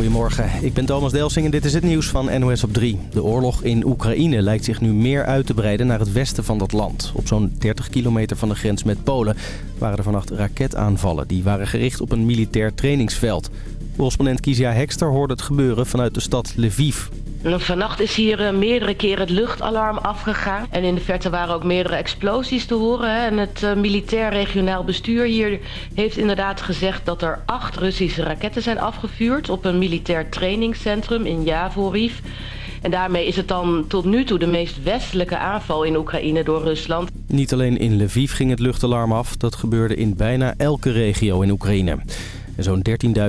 Goedemorgen, ik ben Thomas Delsing en dit is het nieuws van NOS op 3. De oorlog in Oekraïne lijkt zich nu meer uit te breiden naar het westen van dat land. Op zo'n 30 kilometer van de grens met Polen waren er vannacht raketaanvallen. Die waren gericht op een militair trainingsveld. Correspondent Kizia Hekster hoorde het gebeuren vanuit de stad Lviv. Vannacht is hier uh, meerdere keren het luchtalarm afgegaan. En in de verte waren ook meerdere explosies te horen. En het uh, militair regionaal bestuur hier heeft inderdaad gezegd... dat er acht Russische raketten zijn afgevuurd... op een militair trainingscentrum in Javoriv. En daarmee is het dan tot nu toe de meest westelijke aanval in Oekraïne door Rusland. Niet alleen in Lviv ging het luchtalarm af. Dat gebeurde in bijna elke regio in Oekraïne. Zo'n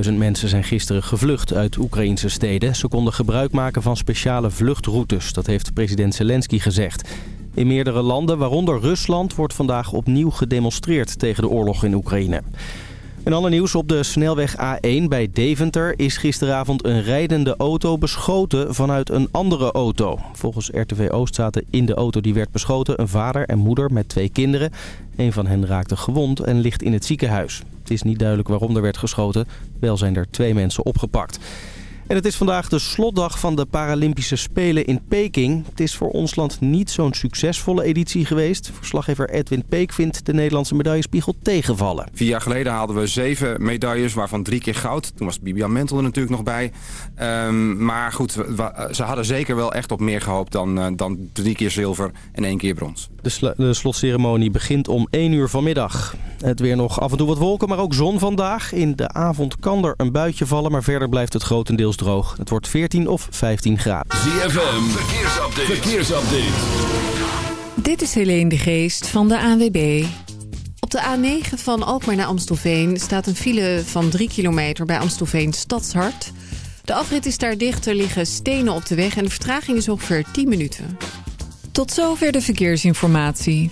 13.000 mensen zijn gisteren gevlucht uit Oekraïnse steden. Ze konden gebruik maken van speciale vluchtroutes, dat heeft president Zelensky gezegd. In meerdere landen, waaronder Rusland, wordt vandaag opnieuw gedemonstreerd tegen de oorlog in Oekraïne. Een ander nieuws. Op de snelweg A1 bij Deventer is gisteravond een rijdende auto beschoten vanuit een andere auto. Volgens RTV Oost zaten in de auto die werd beschoten een vader en moeder met twee kinderen. Een van hen raakte gewond en ligt in het ziekenhuis. Het is niet duidelijk waarom er werd geschoten. Wel zijn er twee mensen opgepakt. En het is vandaag de slotdag van de Paralympische Spelen in Peking. Het is voor ons land niet zo'n succesvolle editie geweest. Verslaggever Edwin Peek vindt de Nederlandse medaillespiegel tegenvallen. Vier jaar geleden haalden we zeven medailles, waarvan drie keer goud. Toen was Bibian Mentel er natuurlijk nog bij. Um, maar goed, we, ze hadden zeker wel echt op meer gehoopt dan, uh, dan drie keer zilver en één keer brons. De, sl de slotceremonie begint om 1 uur vanmiddag. Het weer nog af en toe wat wolken, maar ook zon vandaag. In de avond kan er een buitje vallen, maar verder blijft het grotendeels droog. Het wordt 14 of 15 graden. ZFM, verkeersupdate. verkeersupdate. Dit is Helene de Geest van de ANWB. Op de A9 van Alkmaar naar Amstelveen staat een file van 3 kilometer bij Amstelveen Stadshart. De afrit is daar dicht, er liggen stenen op de weg en de vertraging is ongeveer 10 minuten. Tot zover de verkeersinformatie.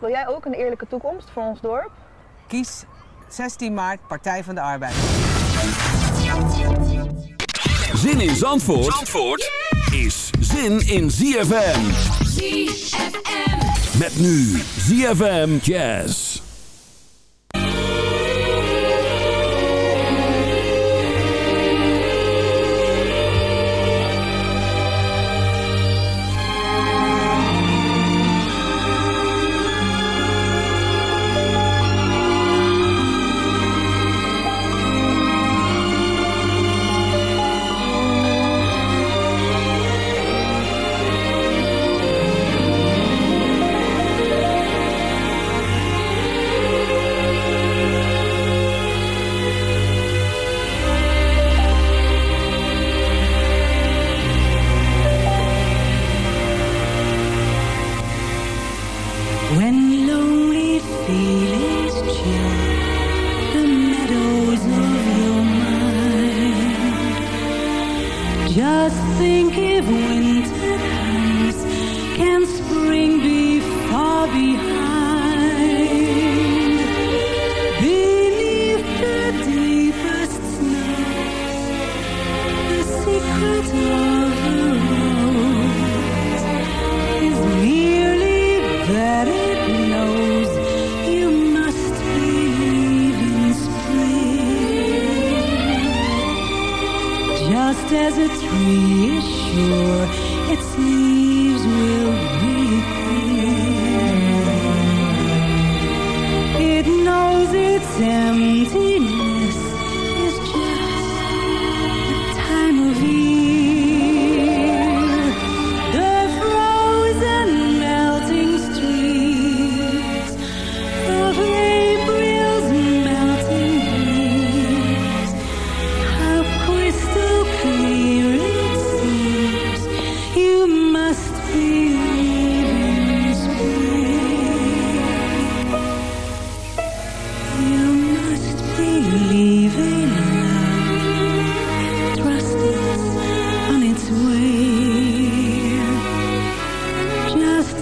Wil jij ook een eerlijke toekomst voor ons dorp? Kies 16 maart Partij van de Arbeid. Zin in Zandvoort, Zandvoort is zin in ZFM. ZFM. Met nu ZFM Jazz.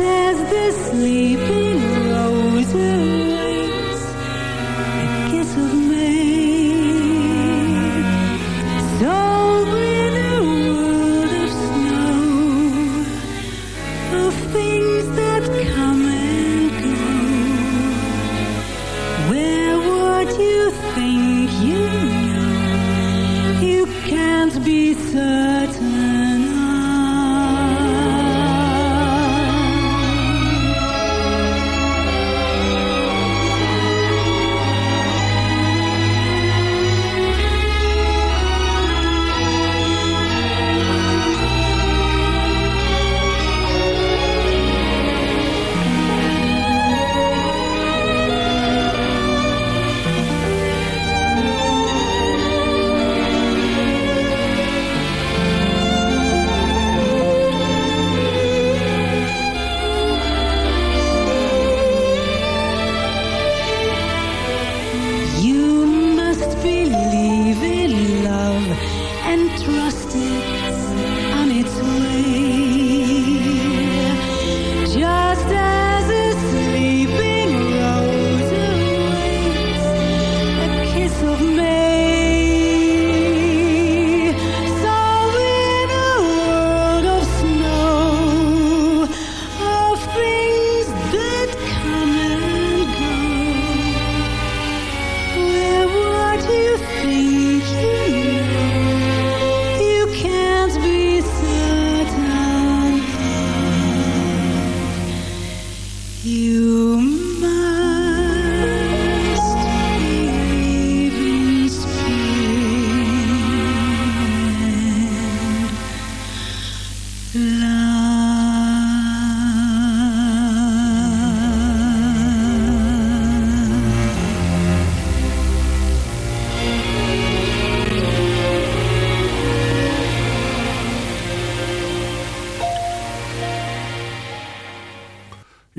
as the sleeping.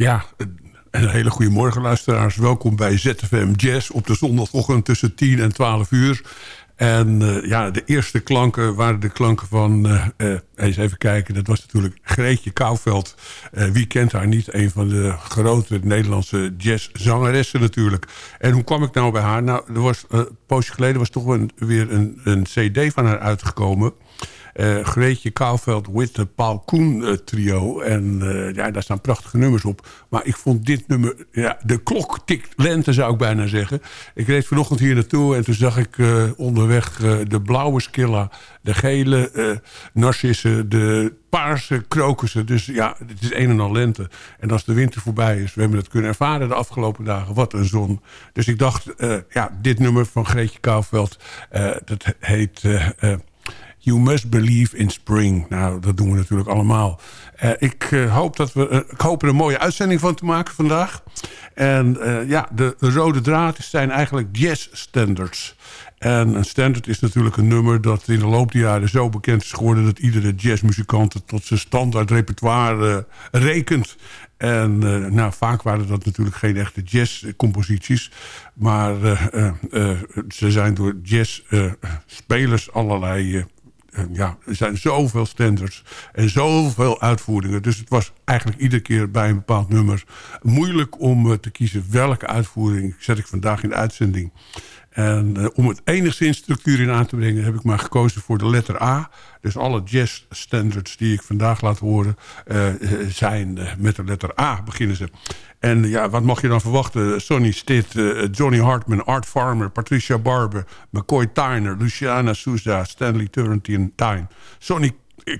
Ja, een hele goede morgen luisteraars. Welkom bij ZFM Jazz op de zondagochtend tussen 10 en 12 uur. En uh, ja, de eerste klanken waren de klanken van... Uh, uh, eens even kijken, dat was natuurlijk Greetje Kouwveld. wie kent haar niet? Een van de grote Nederlandse jazzzangeressen natuurlijk. En hoe kwam ik nou bij haar? Nou, er was, een poosje geleden was toch weer een, een cd van haar uitgekomen... Uh, Greetje Kouwveld with de Paul Koen uh, trio. En uh, ja, daar staan prachtige nummers op. Maar ik vond dit nummer... Ja, de klok tikt lente, zou ik bijna zeggen. Ik reed vanochtend hier naartoe en toen zag ik onderweg de blauwe skilla... de gele narcissen, de paarse krokussen. Dus ja, het is een en al lente. En als de winter voorbij is, we hebben het kunnen ervaren de afgelopen dagen. Wat een zon. Dus ik dacht, ja, dit nummer van Greetje Kouwveld... dat heet... You must believe in spring. Nou, dat doen we natuurlijk allemaal. Uh, ik, uh, hoop dat we, uh, ik er een mooie uitzending van te maken vandaag. En ja, de, de, rode draad zijn eigenlijk jazz standards. En een standard is natuurlijk een nummer dat in de loop der jaren zo bekend is geworden... dat iedere jazzmuzikant het tot zijn standaard repertoire rekent. En nou, vaak waren dat natuurlijk geen echte jazzcomposities. Maar ze zijn door jazzspelers allerlei ja, er zijn zoveel standards en zoveel uitvoeringen. Dus het was eigenlijk iedere keer bij een bepaald nummer moeilijk om eh, te kiezen welke uitvoering zet ik vandaag in de uitzending. En uh, om het enigszins structuur in aan te brengen... heb ik maar gekozen voor de letter A. Dus alle jazz standards die ik vandaag laat horen... Uh, zijn uh, met de letter A beginnen ze. En ja, wat mag je dan verwachten? Sonny Stitt, Johnny Hartman, Art Farmer... Patricia Barber, McCoy Tyner, Luciana Souza... Stanley Turrentine Tyne, Sonny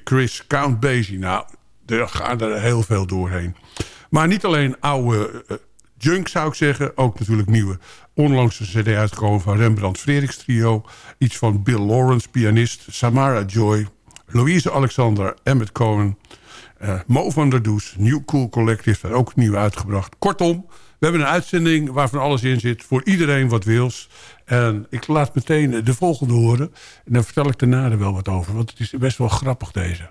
Chris, Count Basie. Nou, er gaan er heel veel doorheen. Maar niet alleen oude junk zou ik zeggen. Ook natuurlijk nieuwe. Onlangs een cd uitgekomen van Rembrandt Frederiks trio. Iets van Bill Lawrence, pianist. Samara Joy. Louise Alexander. Emmett Cohen. Uh, Mo van der Does. New Cool Collective. Ook nieuw uitgebracht. Kortom, we hebben een uitzending waarvan alles in zit. Voor iedereen wat wils. En ik laat meteen de volgende horen. En dan vertel ik daarna er wel wat over. Want het is best wel grappig deze.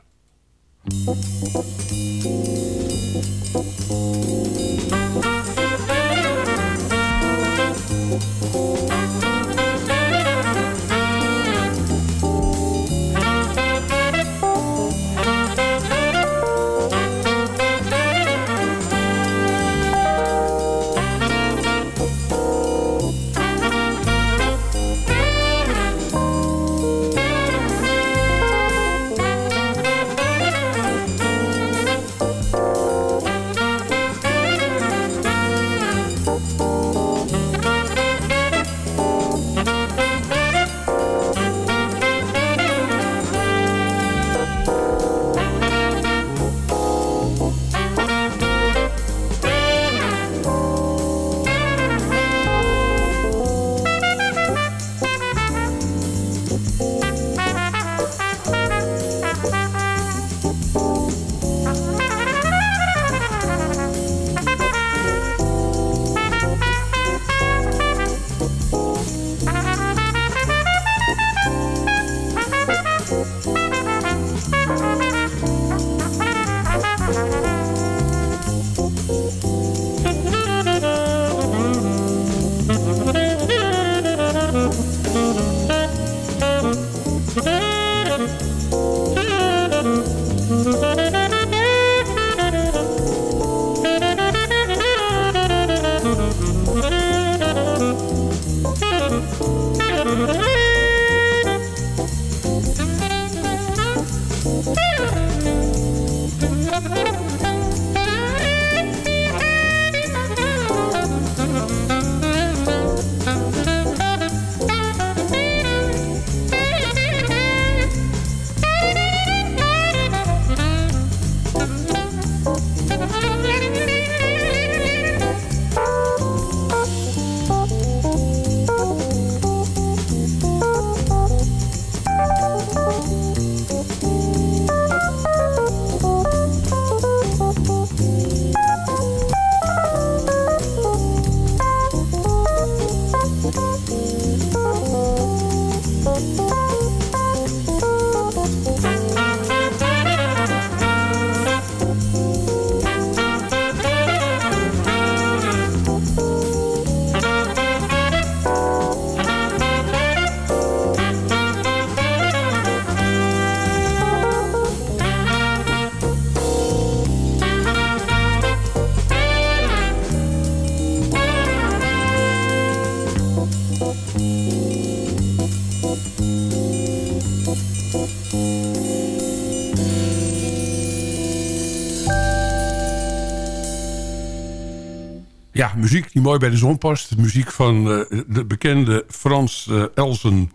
Ja, muziek die mooi bij de zon past. Muziek van de bekende Frans Elsen.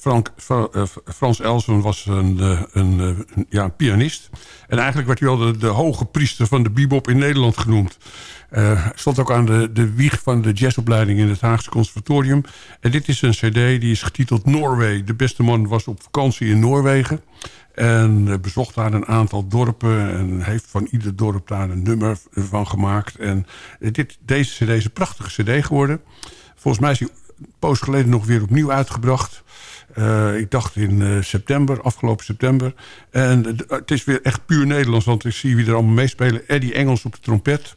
Frank, Frans Elsen was een, een, ja, pianist. En eigenlijk werd hij wel de, hoge priester van de bebop in Nederland genoemd. Uh, stond ook aan de, de wieg van de jazzopleiding in het Haagse Conservatorium. En dit is een cd die is getiteld Norway. De beste man was op vakantie in Noorwegen. En bezocht daar een aantal dorpen. En heeft van ieder dorp daar een nummer van gemaakt. En dit, deze cd is een prachtige cd geworden. Volgens mij is hij een poos geleden nog weer opnieuw uitgebracht. Uh, ik dacht in uh, september, afgelopen september. En het is weer echt puur Nederlands. Want ik zie wie er allemaal meespelen. Eddie Engels op de trompet.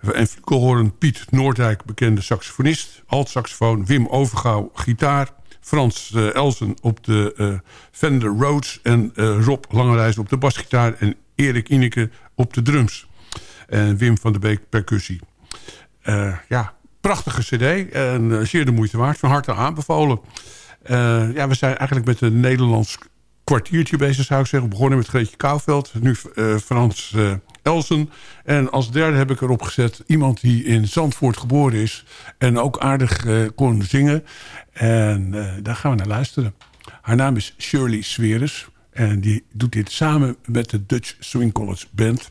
En flugelhoorn Piet Noordijk, bekende saxofonist. Alt-saxofoon. Wim Overgouw, gitaar. Frans uh, Elsen op de uh, Fender Rhodes. En uh, Rob Langerijs op de basgitaar. En Erik Ineke op de drums. En Wim van der Beek percussie. ja, prachtige cd. En zeer de moeite waard. Van harte aanbevolen. ja, we zijn eigenlijk met een Nederlands kwartiertje bezig, zou ik zeggen. Begonnen met Greetje Kouwveld. Nu Frans Elsen. En als derde heb ik erop gezet iemand die in Zandvoort geboren is. En ook aardig uh, kon zingen. En uh, daar gaan we naar luisteren. Haar naam is Shirley Sweres. En die doet dit samen met de Dutch Swing College Band.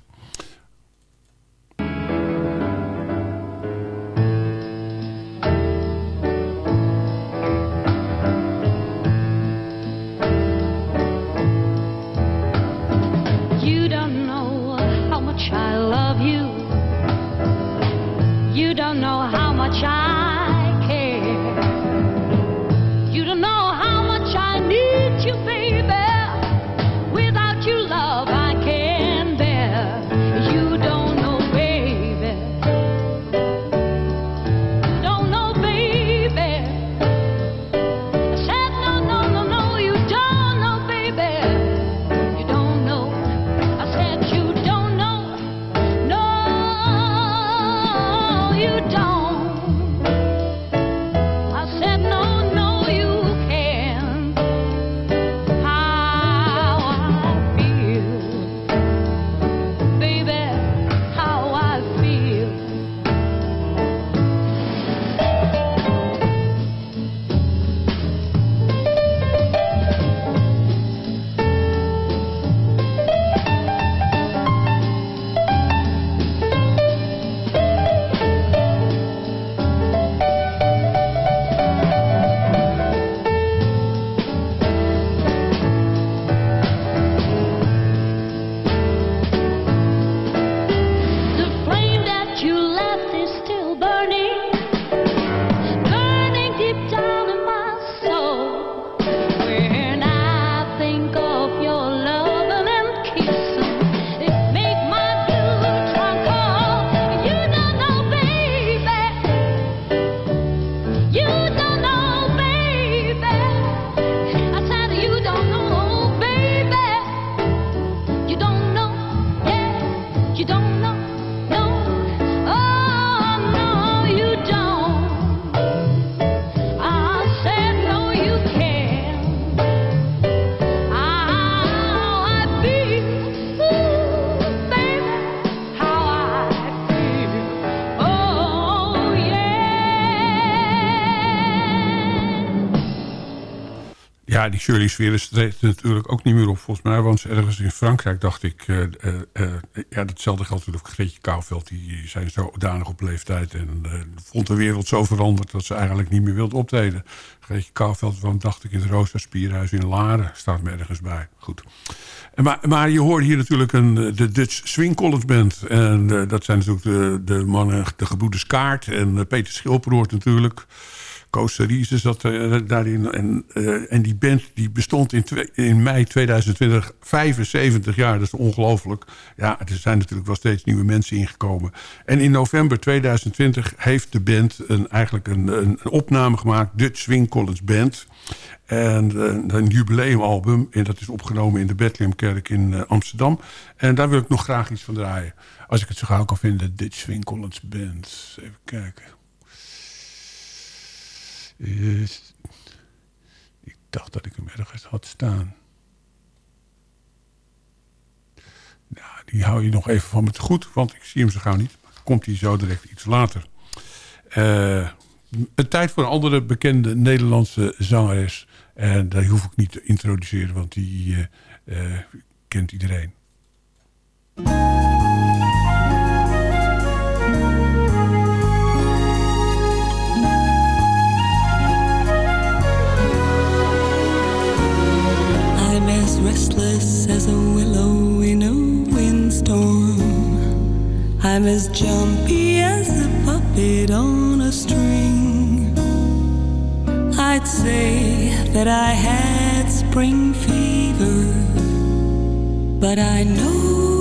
Die Shirley Sweres treedt natuurlijk ook niet meer op. Volgens mij want ergens in Frankrijk, dacht ik. Uh, ja, datzelfde geldt natuurlijk voor Greetje Kouwveld. Die zijn zo danig op leeftijd. En vond de wereld zo veranderd dat ze eigenlijk niet meer wilde optreden. Greetje Kouwveld woont, dacht ik, in het Rooster Spierhuis in Laren. Staat me ergens bij. Goed. En maar, maar je hoort hier natuurlijk een, de Dutch Swing College Band. En dat zijn natuurlijk de, de mannen, de gebroeders Kaart. En Peter Schilperoort natuurlijk. Koos zat uh, daarin. En, uh, en die band die bestond in, in mei 2020 75 jaar. Dat is ongelooflijk. Ja, er zijn natuurlijk wel steeds nieuwe mensen ingekomen. En in november 2020 heeft de band een, eigenlijk een, een, opname gemaakt. Dutch Swing College Band. En uh, een jubileumalbum. En dat is opgenomen in de Bethlehemkerk in Amsterdam. En daar wil ik nog graag iets van draaien. Als ik het zo gauw kan vinden. Dutch Swing College Band. Even kijken. Ik dacht dat ik hem ergens had staan. Nou, die hou je nog even van me te goed, want ik zie hem zo gauw niet. komt hij zo direct iets later. Uh, een tijd voor een andere bekende Nederlandse zangeres. En die hoef ik niet te introduceren, want die uh, uh, kent iedereen. As jumpy as a puppet on a string. I'd say that I had spring fever, but I know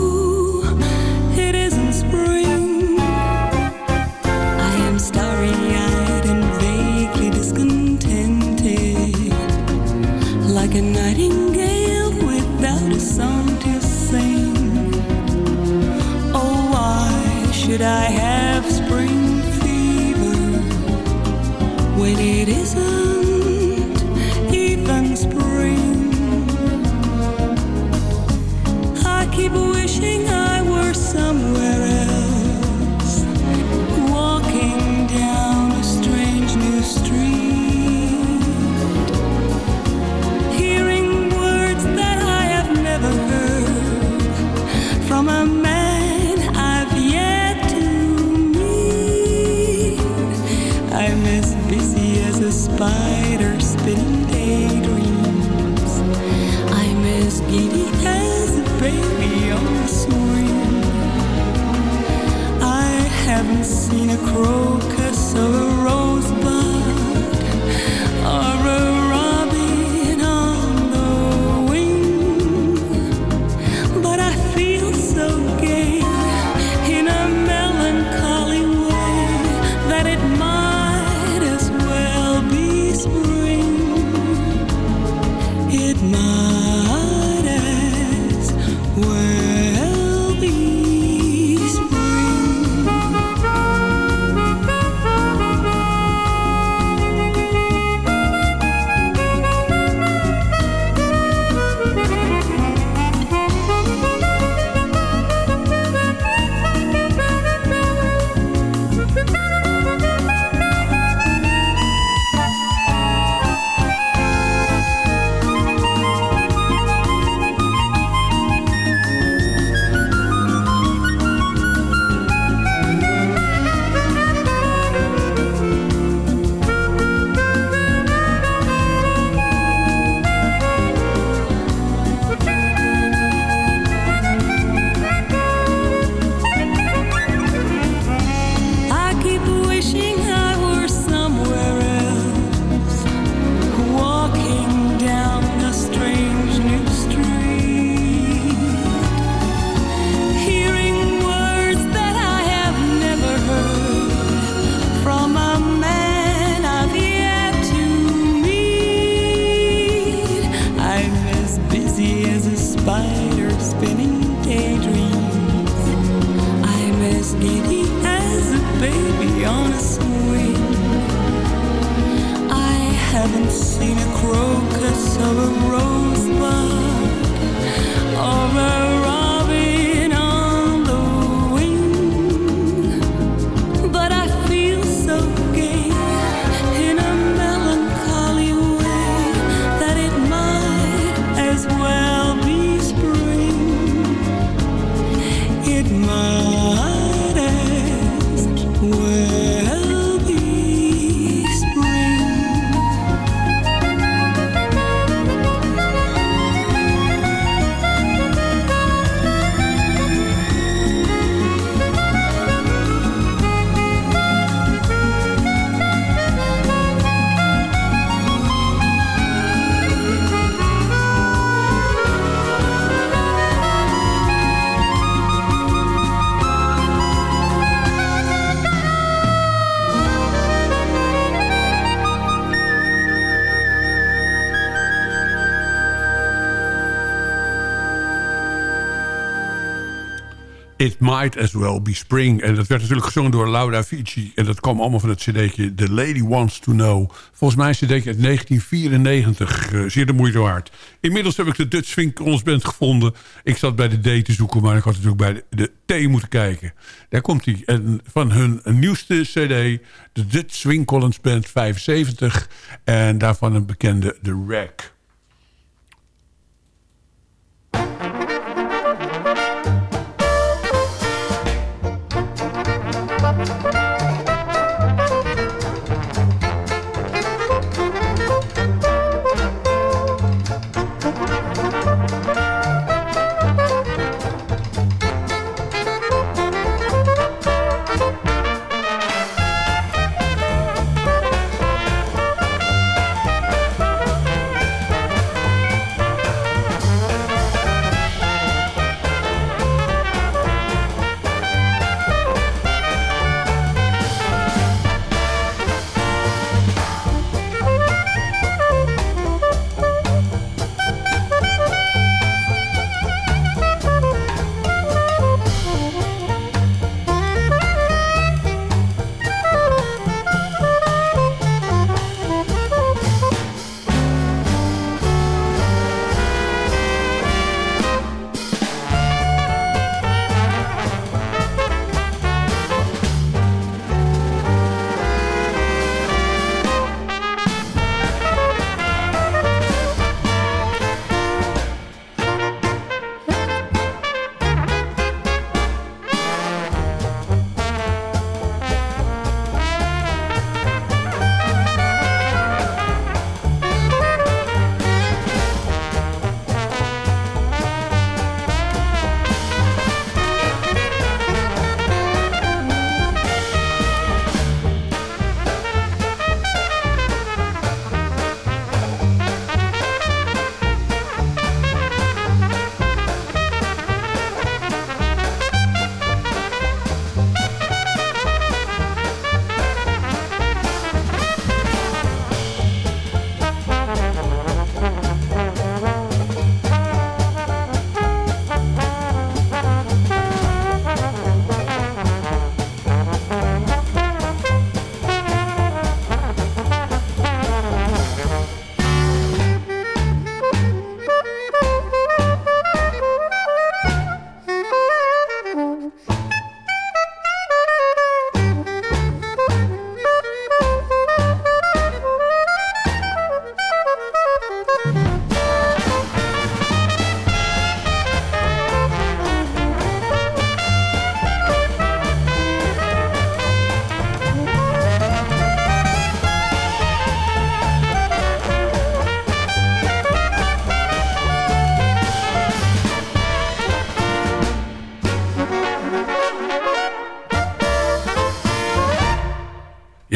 It Might As Well Be Spring. En dat werd natuurlijk gezongen door Laura Vici. En dat kwam allemaal van het cd'tje The Lady Wants To Know. Volgens mij een cd'tje uit 1994. Uh, zeer de moeite waard. Inmiddels heb ik de Dutch Swing Band gevonden. Ik zat bij de D te zoeken, maar ik had natuurlijk bij de, de T moeten kijken. Daar komt hij. En van hun nieuwste cd, de Dutch Swing Collins Band 75. En daarvan een bekende The Rack.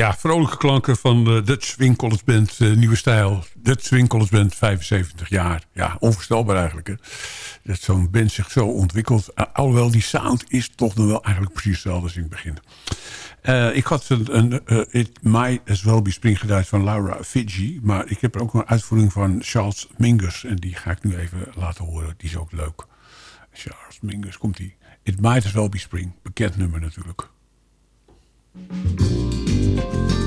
Ja, vrolijke klanken van de Dutch Swing College Band, uh, nieuwe stijl. Dutch Swing College Band, 75 jaar. Ja, onvoorstelbaar eigenlijk. Hè? Dat zo'n band zich zo ontwikkelt. Uh, alhoewel, die sound is toch nog wel eigenlijk precies hetzelfde als in het begin. Uh, ik had een, een It Might As Well Be Spring geduid van Laura Fiji. Maar ik heb er ook een uitvoering van Charles Mingus. En die ga ik nu even laten horen. Die is ook leuk. Charles Mingus, komt die. It Might As Well Be Spring. Bekend nummer natuurlijk. Thank you.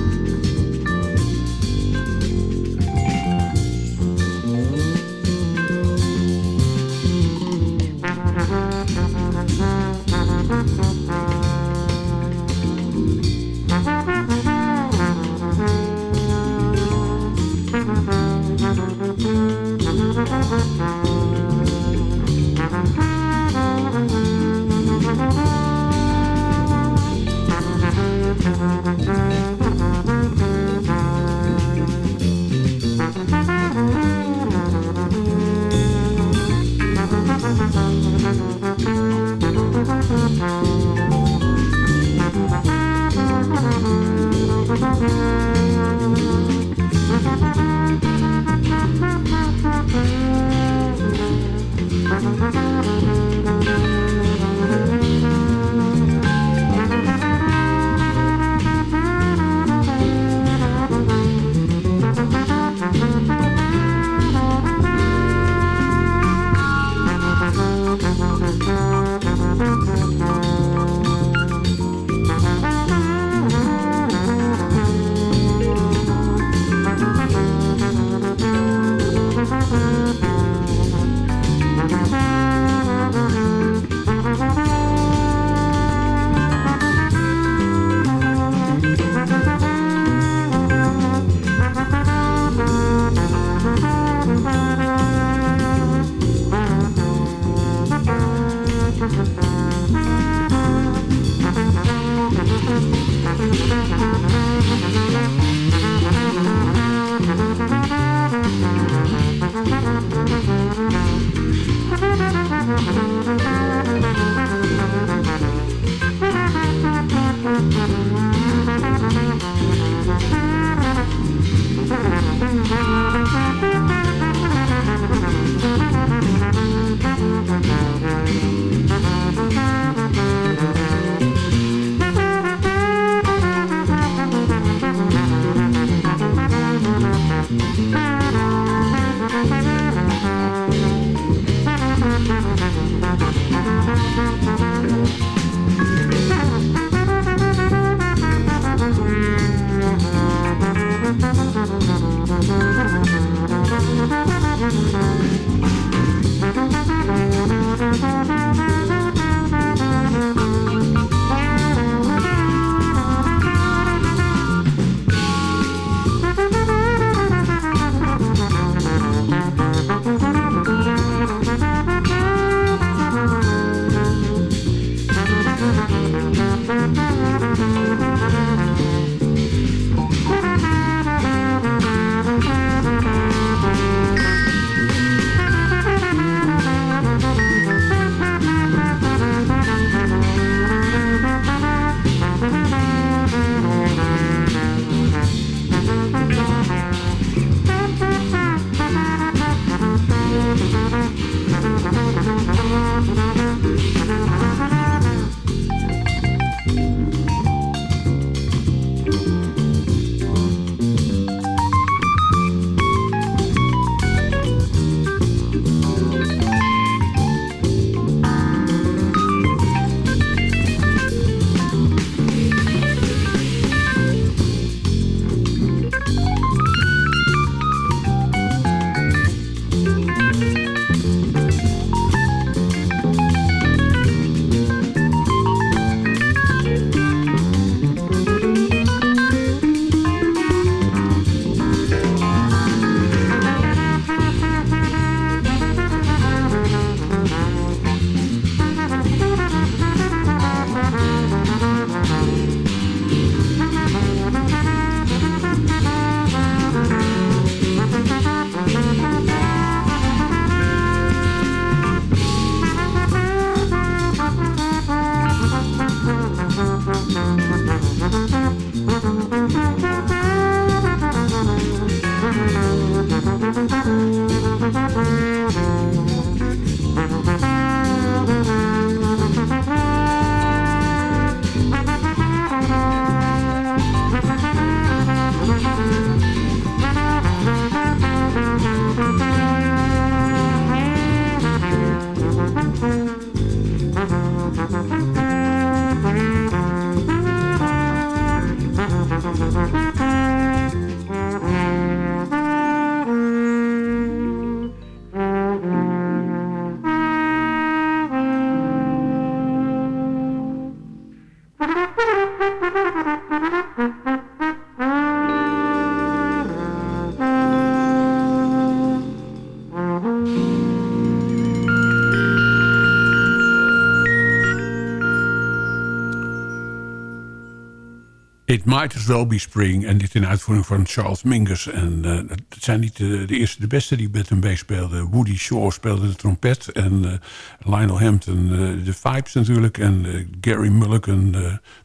It Might As Well Be Spring. En dit in uitvoering van Charles Mingus. En het zijn niet de, eerste de beste die met hem meespeelden. Woody Shaw speelde de trompet. En uh, Lionel Hampton uh, de vibes natuurlijk. En Gary Mulligan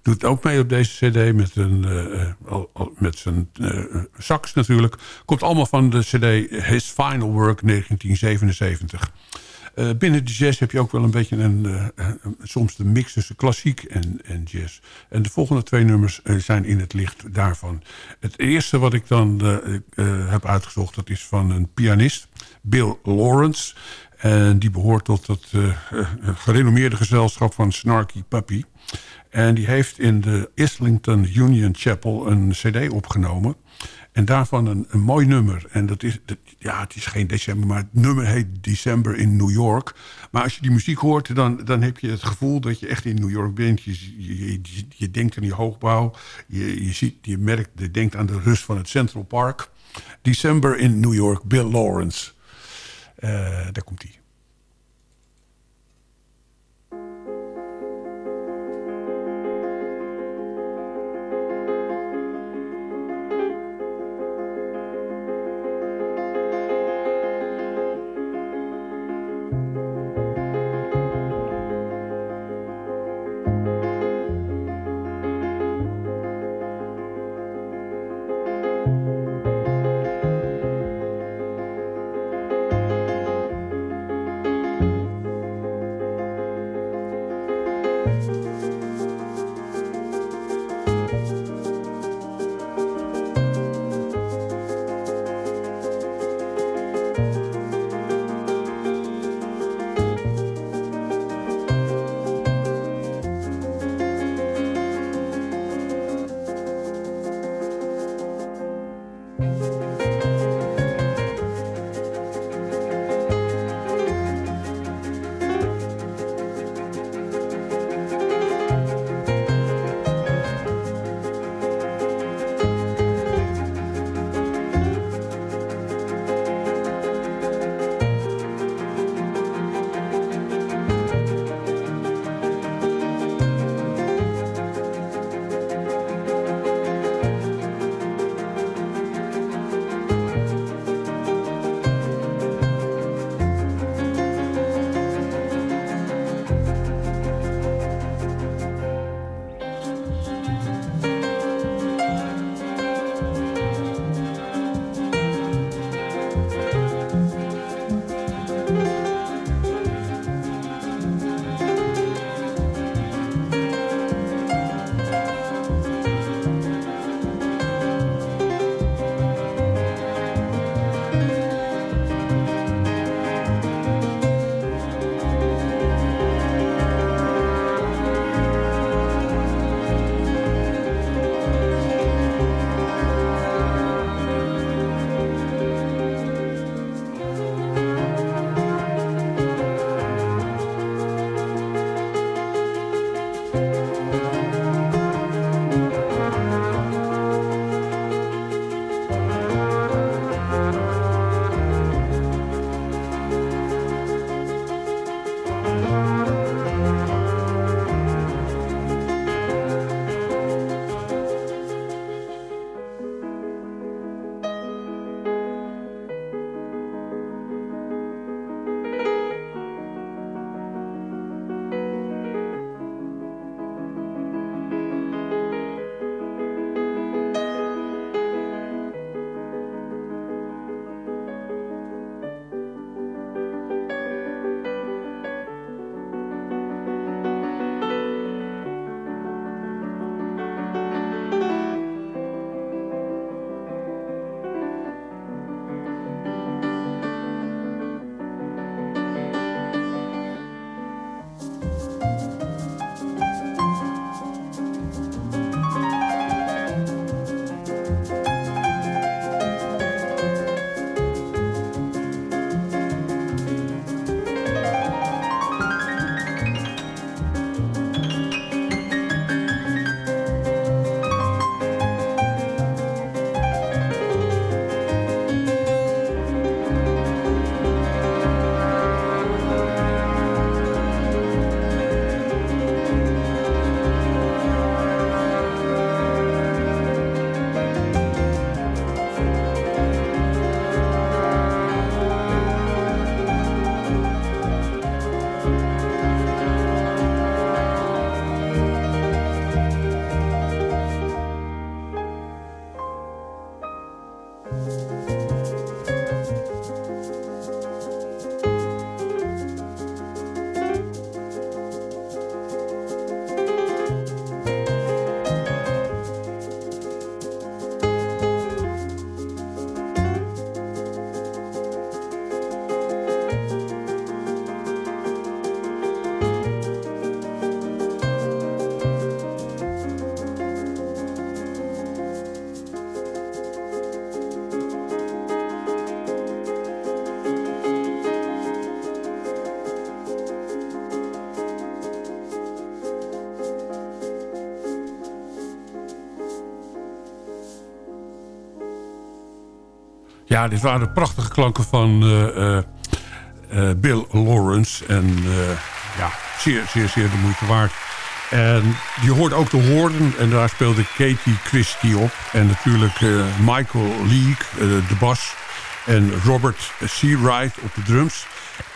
doet ook mee op deze cd. Met, een, met zijn sax natuurlijk. Komt allemaal van de cd His Final Work 1977. Uh, binnen de jazz heb je ook wel een beetje een, uh, soms de mix tussen klassiek en, en jazz. En de volgende twee nummers uh, zijn in het licht daarvan. Het eerste wat ik dan heb uitgezocht, dat is van een pianist, Bill Lawrence. En die behoort tot het gerenommeerde gezelschap van Snarky Puppy. En die heeft in de Islington Union Chapel een cd opgenomen... En daarvan een, een mooi nummer. En dat is, ja, het is geen december, maar het nummer heet December in New York. Maar als je die muziek hoort, dan, dan heb je het gevoel dat je echt in New York bent. Je, je, je, denkt aan die hoogbouw. Je, je, ziet, je merkt, je denkt aan de rust van het Central Park. December in New York, Bill Lawrence. Uh, daar komt hij. Ja, dit waren de prachtige klanken van eh, eh, eh, Bill Lawrence. En ja, zeer, zeer, zeer de moeite waard. En je hoort ook de hoorden en daar speelde Katie Christie op. En natuurlijk Michael Leake, de bas. En Robert Seawright op de drums.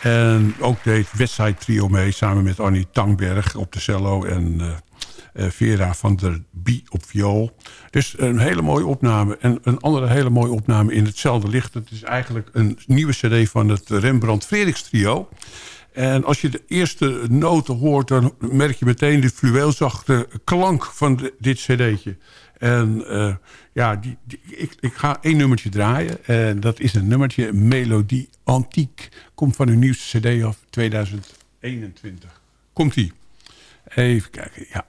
En ook deed Westside Trio mee samen met Annie Tangberg op de cello. En Vera van der Bie op viool. Dus een hele mooie opname. En een andere hele mooie opname in hetzelfde licht. Het is eigenlijk een nieuwe cd van het Rembrandt Frederiks trio. En als je de eerste noten hoort... dan merk je meteen de fluweelzachte klank van dit cd'tje. En uh, ja, die, ik, ik ga één nummertje draaien. En dat is een nummertje Melodie Antiek. Komt van hun nieuwste cd af 2021. Komt-ie. Even kijken, ja.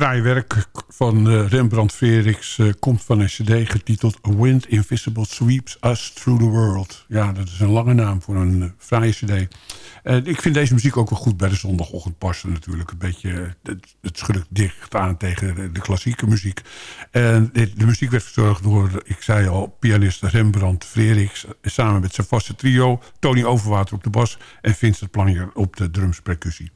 Vrije werk van uh, Rembrandt Frerichs uh, komt van een cd getiteld A Wind Invisible Sweeps Us Through the World. Ja, dat is een lange naam voor een uh, vrije cd. ik vind deze muziek ook wel goed bij de zondagochtend passen natuurlijk. Een beetje, het, schurkt dicht aan tegen de, klassieke muziek. En de, muziek werd verzorgd door, ik zei al, pianist Rembrandt Frerichs... samen met zijn vaste trio, Tony Overwater op de bas... en Vincent Planjer op de drums percussie.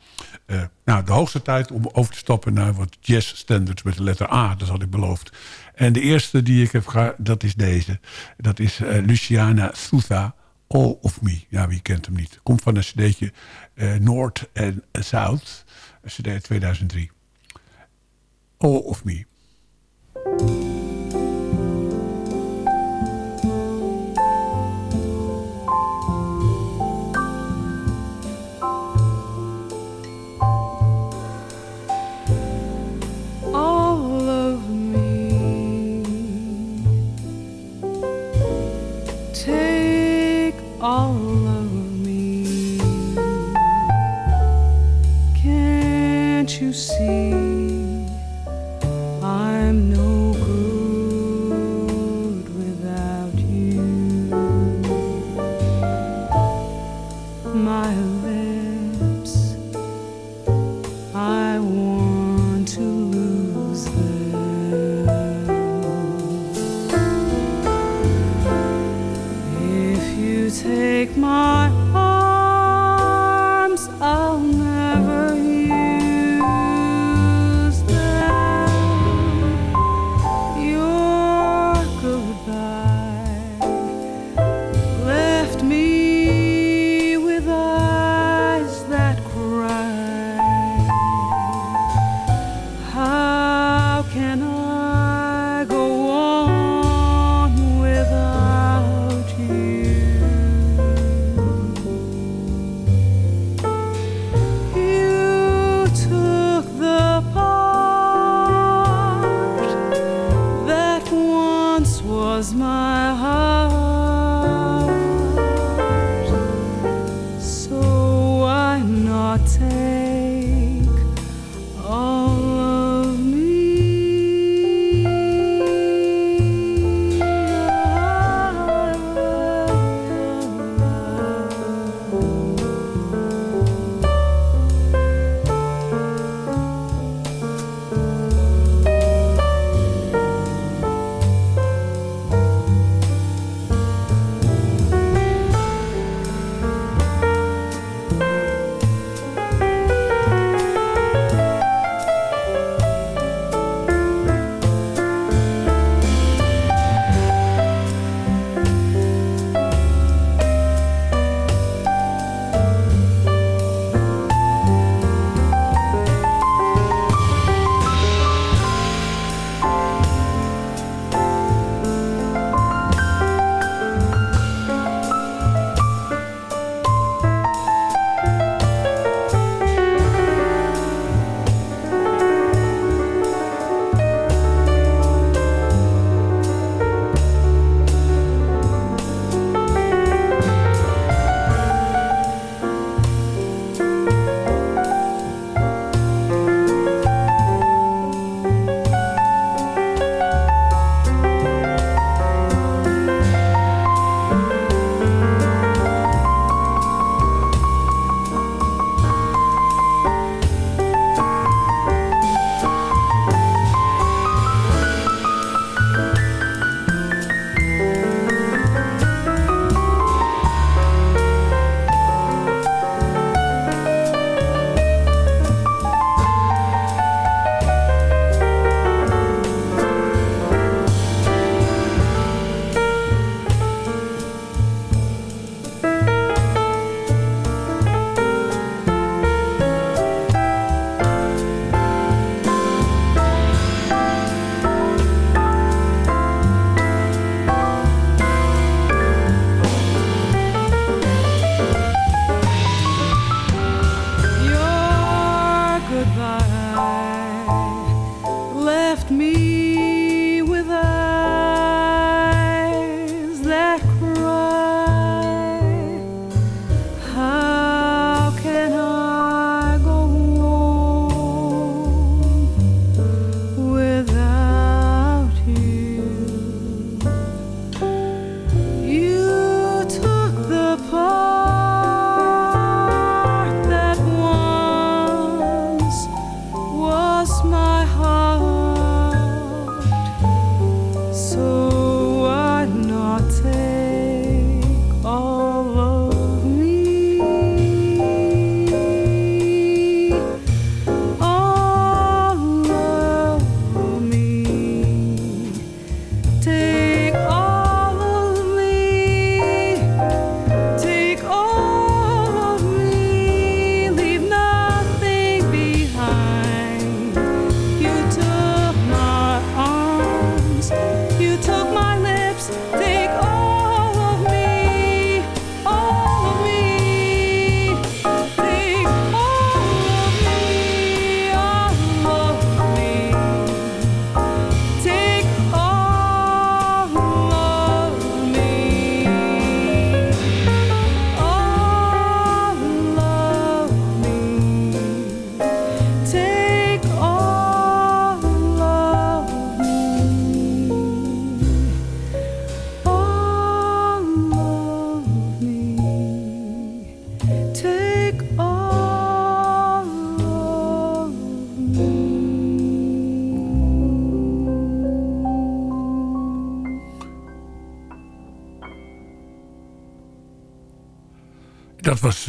Nou, de hoogste tijd om over te stappen naar wat jazz standards met de letter A. Dat had ik beloofd. En de eerste die ik heb gehad, dat is deze. Dat is uh, Luciana Sousa, All of Me. Ja, wie kent hem niet. Komt van een cd'tje uh, North en South. Een cd 2003. All of Me.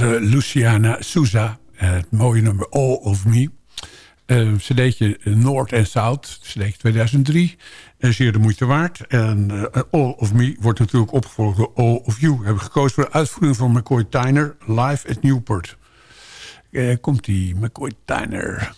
Luciana Souza. eh, het mooie nummer All of Me. Uh, cd'tje Noord en Zuid. Cd'tje 2003. Uh, zeer de moeite waard. En eh, All of Me wordt natuurlijk opgevolgd door All of You. We hebben gekozen voor de uitvoering van McCoy Tyner. Live at Newport. Eh, Komt-ie, McCoy Tyner.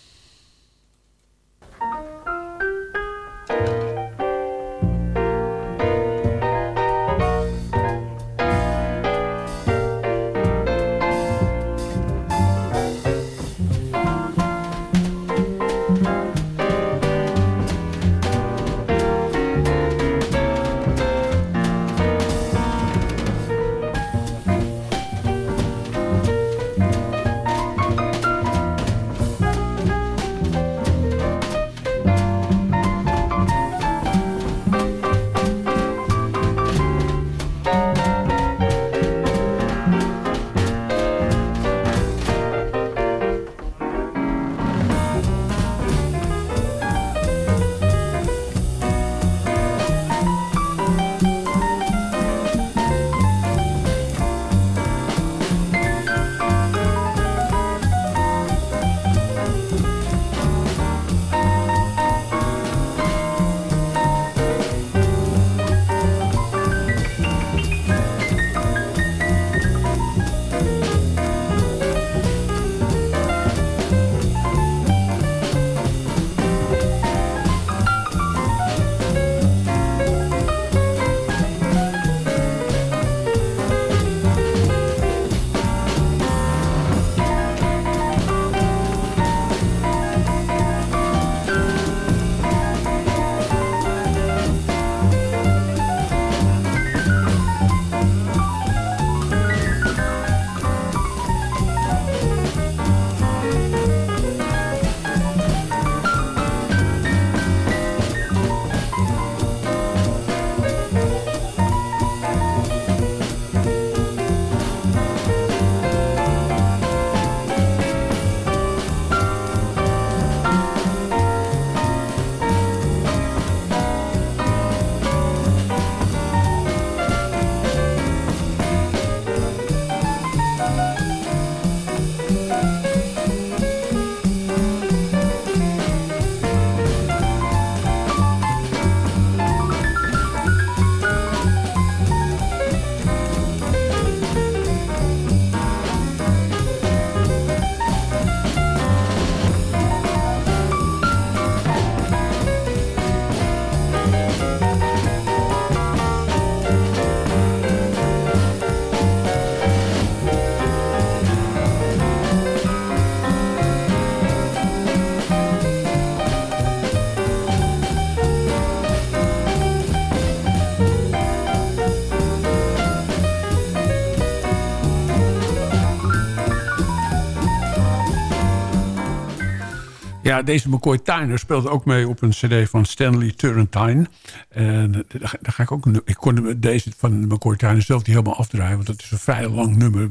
Deze McCoy Tyner speelde ook mee op een cd van Stanley Turrentine. En daar, daar ga ik ook... Ik kon deze van McCoy Tyner zelf niet helemaal afdraaien... want dat is een vrij lang nummer.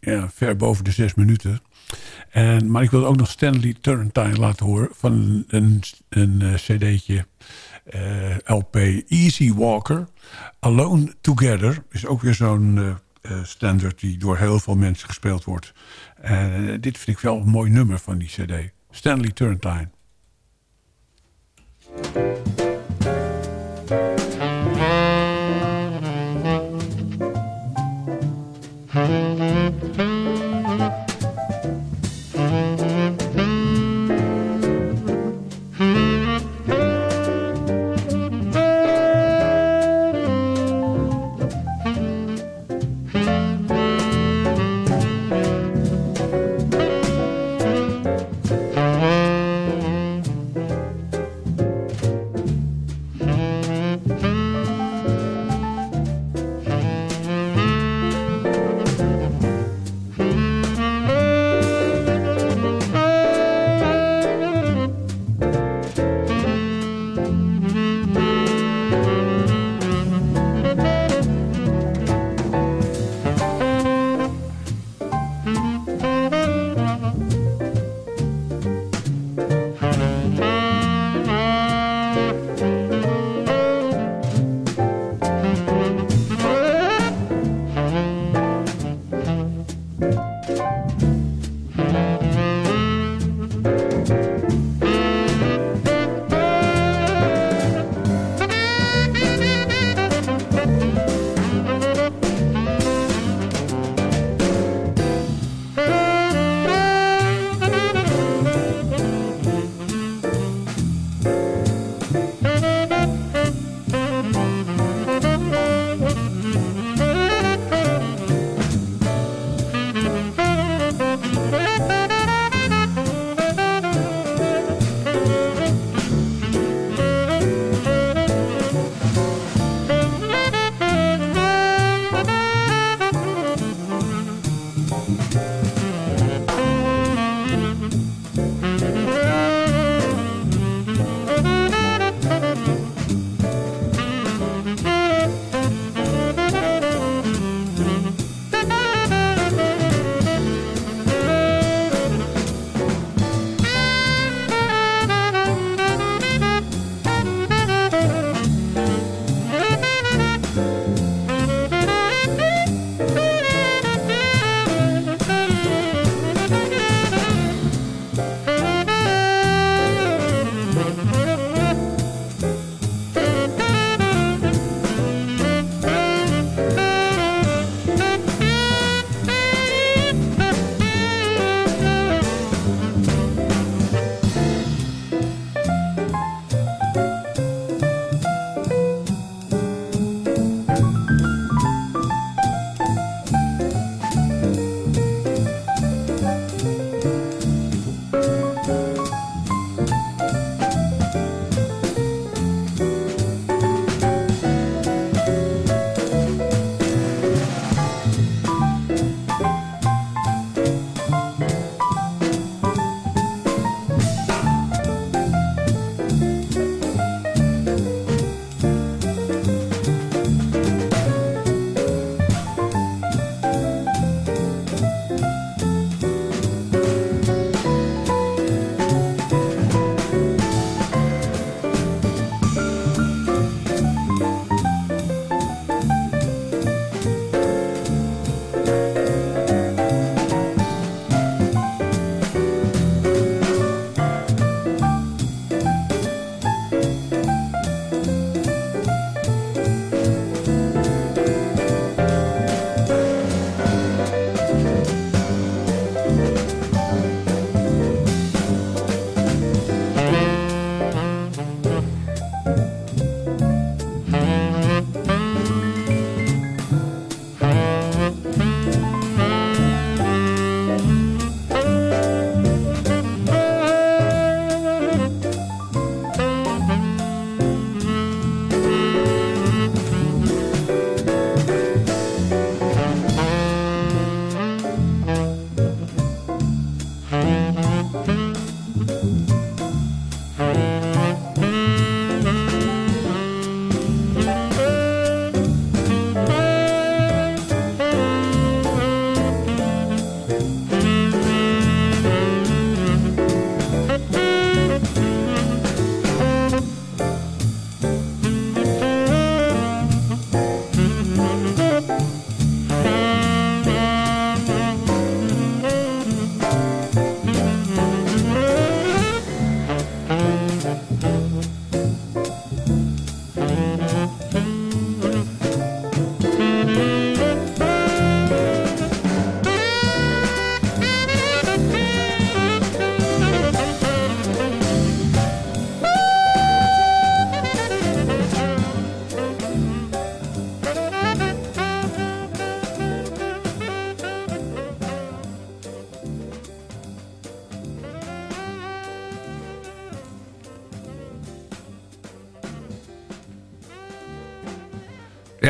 Ja, ver boven de zes minuten. En, maar ik wilde ook nog Stanley Turrentine laten horen... van een, een, een cd'tje... Uh, LP Easy Walker. Alone Together is ook weer zo'n uh, standard... die door heel veel mensen gespeeld wordt. dit vind ik wel een mooi nummer van die cd. Stanley Turrentine.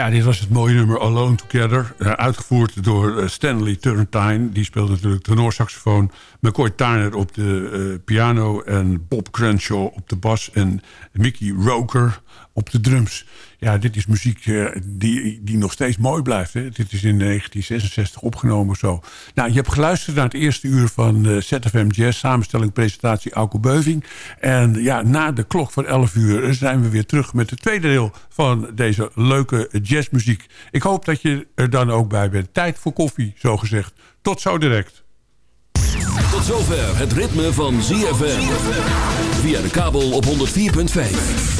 Ja, dit was het mooie nummer Alone Together. eh, uitgevoerd door eh, Stanley Turrentine. Die speelt natuurlijk tenorsaxofoon. McCoy Tyner op de eh, piano. En Bob Crenshaw op de bas. En Mickey Roker op de drums. Ja, dit is muziek eh, die, die nog steeds mooi blijft. Hè? Dit is in 1966 opgenomen zo. Nou, je hebt geluisterd naar het eerste uur van eh, ZFM Jazz. Samenstelling, presentatie, Auke Beuving. En ja, na de klok van 11 uur zijn we weer terug met het tweede deel van deze leuke jazzmuziek. Ik hoop dat je er dan ook bij bent. Tijd voor koffie, zo gezegd. Tot zo direct. Tot zover het ritme van ZFM. Via de kabel op 104.5.